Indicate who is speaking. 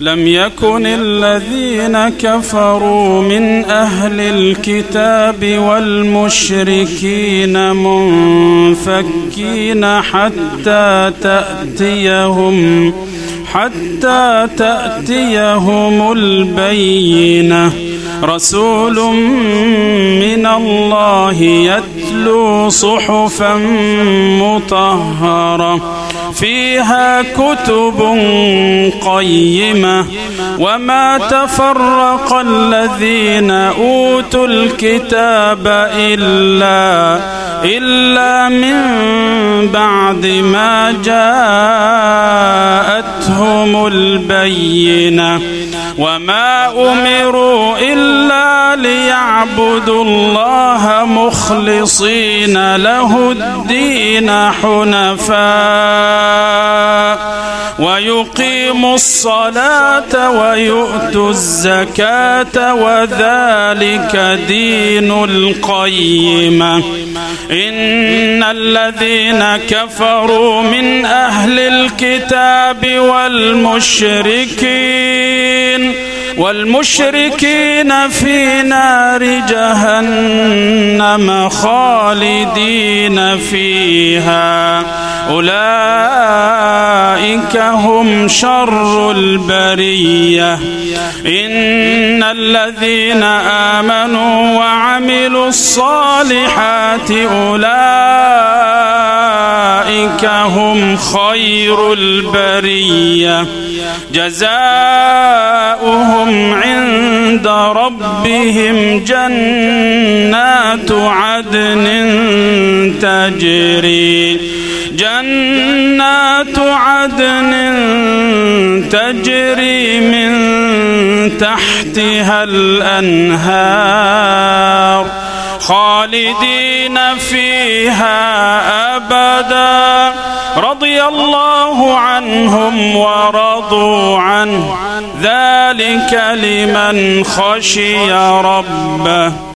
Speaker 1: لم يكن الذين كفروا من أهل الكتاب والمشركين منفكين حتى تأتيهم حتى تأتيهم البينة. رسول من الله يتلو صحفا مطهرة. فيها كتب قيمة. وما تفرق الذين أوتوا الكتاب إلا إلا من بعد ما جاءتهم البينة. وما أمروا إلا ليعبدوا الله مخلصين له الدين حنفاء ويقيموا الصلاة ويؤتوا الزكاة وذلك دين القيمة إن الذين كفروا من أهل الكتاب والمشركين والمشركين في نار جهنم خالدين فيها. أولئك هم شر البرية. إن الذين آمنوا وعملوا الصالحات أولئك هم خير البرية. جزاؤهم عند ربهم جنات عدن تجري جنات عدن تجري من تحتها الأنهار خالدين فيها أبدا. رضي الله عنهم ورضوا عنه ذلك لمن خشي ربه.